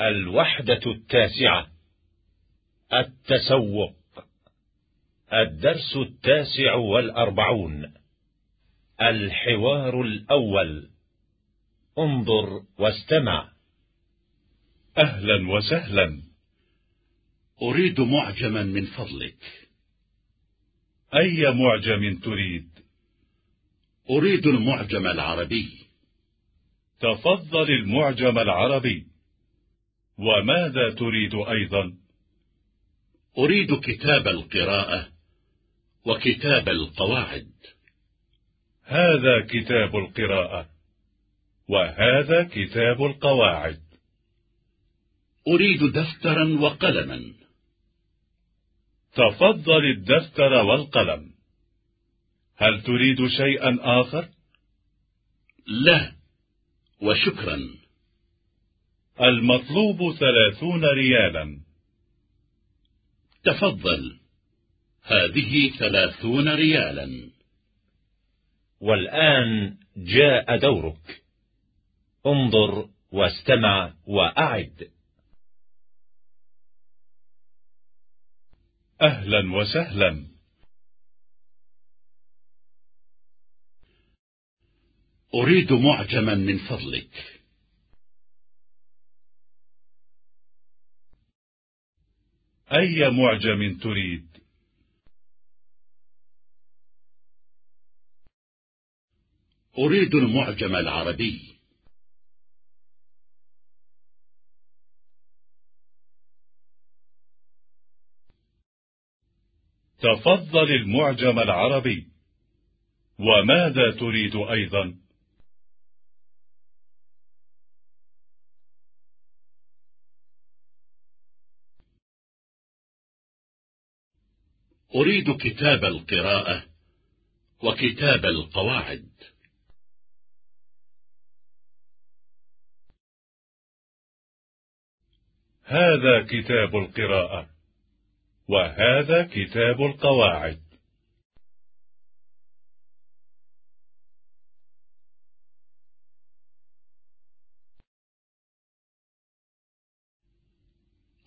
الوحدة التاسعة التسوق الدرس التاسع والأربعون الحوار الأول. انظر واستمع. أهلا وسهلا. أريد معجما من فضلك. أي معجم تريد؟ أريد المعجم العربي. تفضل المعجم العربي. وماذا تريد أيضا؟ أريد كتاب القراءة وكتاب القواعد. هذا كتاب القراءة وهذا كتاب القواعد. أريد دفترا وقلما. تفضل الدفتر والقلم. هل تريد شيئا آخر؟ لا وشكرا. المطلوب ثلاثون ريالا. تفضل. هذه ثلاثون ريالا. والآن جاء دورك. انظر واستمع وأعد. أهلا وسهلا. أريد معجما من فضلك. أي معجم تريد؟ أريد المعجم العربي. تفضل المعجم العربي. وماذا تريد أيضا؟ أريد كتاب القراءة وكتاب القواعد. هذا كتاب القراءة وهذا كتاب القواعد.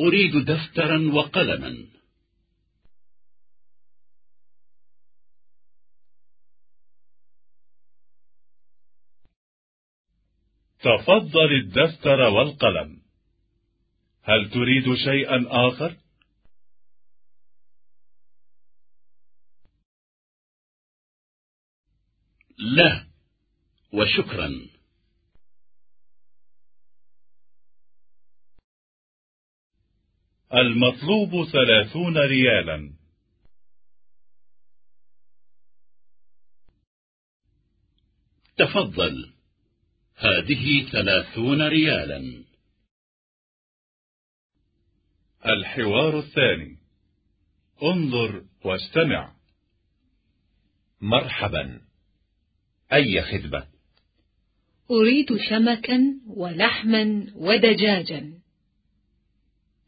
أريد دفترا وقلما. تفضل الدفتر والقلم. هل تريد شيئا آخر؟ لا وشكرا. المطلوب ثلاثون ريالا. تفضل. هذه ثلاثون ريالا. الحوار الثاني. انظر واستمع. مرحبا. أي خدمة؟ أريد شمكا ولحما ودجاجا.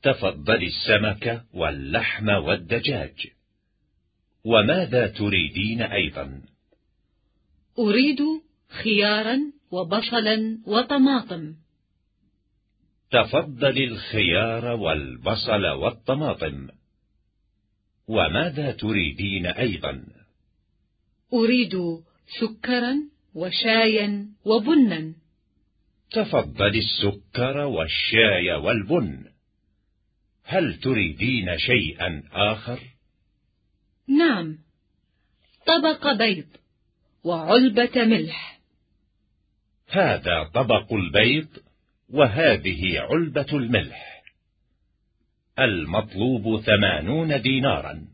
تفضل السمك واللحم والدجاج. وماذا تريدين أيضا؟ أريد خيارا وبصلا وطماطم. تفضل الخيار والبصل والطماطم. وماذا تريدين أيضا؟ أريد سكرا وشايا وبنا. تفضل السكر والشاي والبن. هل تريدين شيئا آخر؟ نعم. طبق بيض وعلبة ملح. هذا طبق البيض وهذه علبة الملح. المطلوب ثمانون دينارا.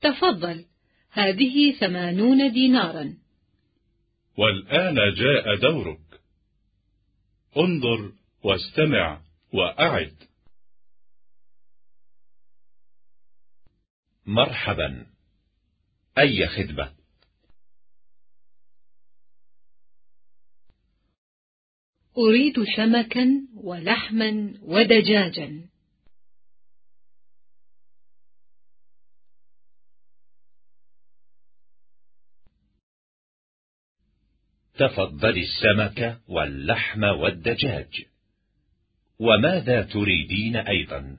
تفضل هذه ثمانون دينارا. والآن جاء دورك. انظر واستمع وأعد. مرحبا. أي خدمة؟ أريد شمكا ولحما ودجاجا. تفضل السمك واللحم والدجاج. وماذا تريدين أيضا؟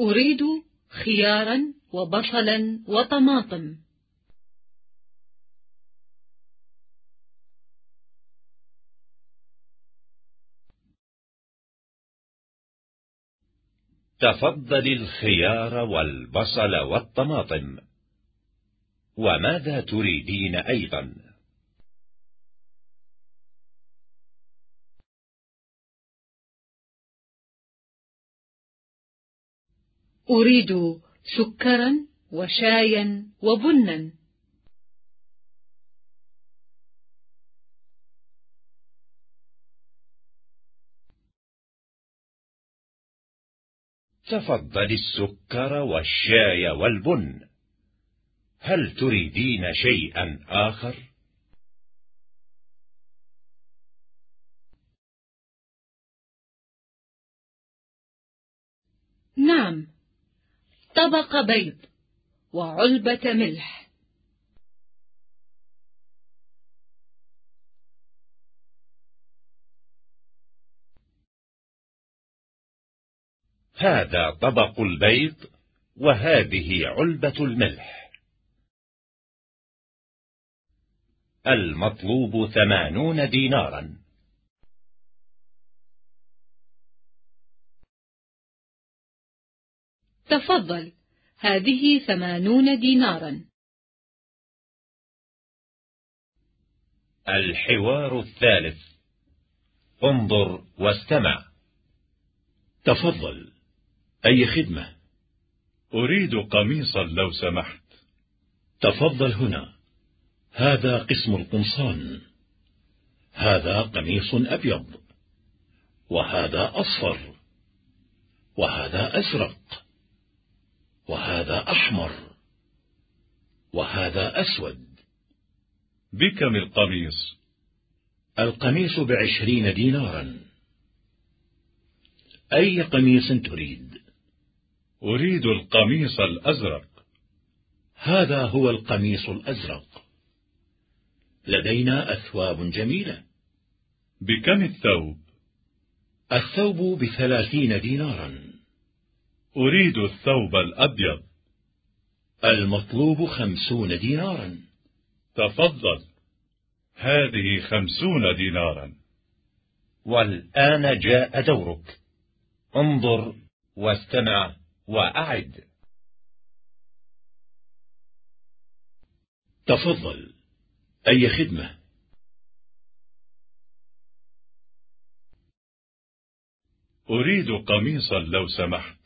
أريد خيارا وبصلا وطماطم. تفضل الخيار والبصل والطماطم. وماذا تريدين أيضا؟ أريد سكرا وشايا وبنا تفضل السكر والشاي والبن هل تريدين شيئا آخر؟ نعم طبق بيض وعلبة ملح. هذا طبق البيض وهذه علبة الملح. المطلوب ثمانون دينارا. تفضل. هذه ثمانون دينارا. الحوار الثالث. انظر واستمع. تفضل. أي خدمة؟ أريد قميصا لو سمحت. تفضل هنا. هذا قسم القمصان. هذا قميص أبيض. وهذا أصفر. وهذا أزرق. وهذا أحمر وهذا أسود. بكم القميص. القميص بعشرين دينارا. أي قميص تريد؟ أريد القميص الأزرق. هذا هو القميص الأزرق. لدينا أثواب جميلة. بكم الثوب؟ الثوب بثلاثين دينارا. أريد الثوب الأبيض. المطلوب خمسون دينارا. تفضل. هذه خمسون دينارا. والآن جاء دورك. انظر واستمع وأعد. تفضل. أي خدمة؟ أريد قميصا لو سمحت.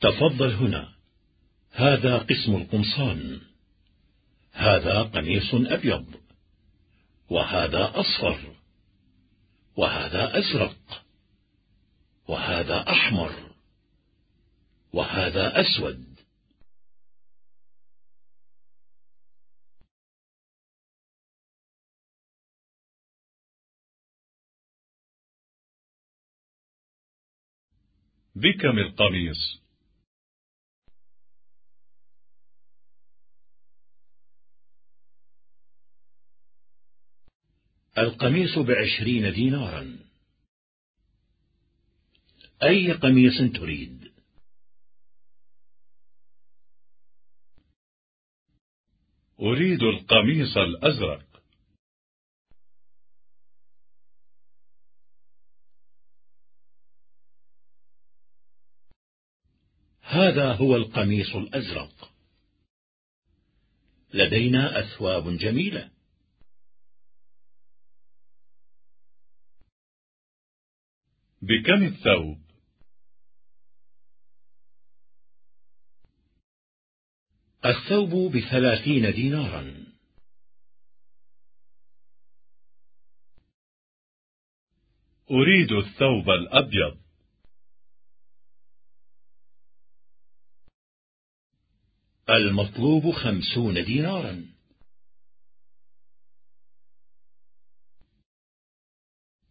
تفضل هنا. هذا قسم القمصان. هذا قميص أبيض. وهذا أصفر. وهذا أزرق. وهذا أحمر. وهذا أسود. بكم القميص؟ القميص بعشرين دينارا. أي قميص تريد؟ أريد القميص الأزرق. هذا هو القميص الأزرق. لدينا أثواب جميلة. بكم الثوب؟ الثوب بثلاثين دينارا. أريد الثوب الأبيض. المطلوب خمسون دينارا.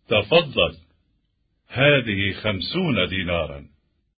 تفضل. هذه خمسون دينارا.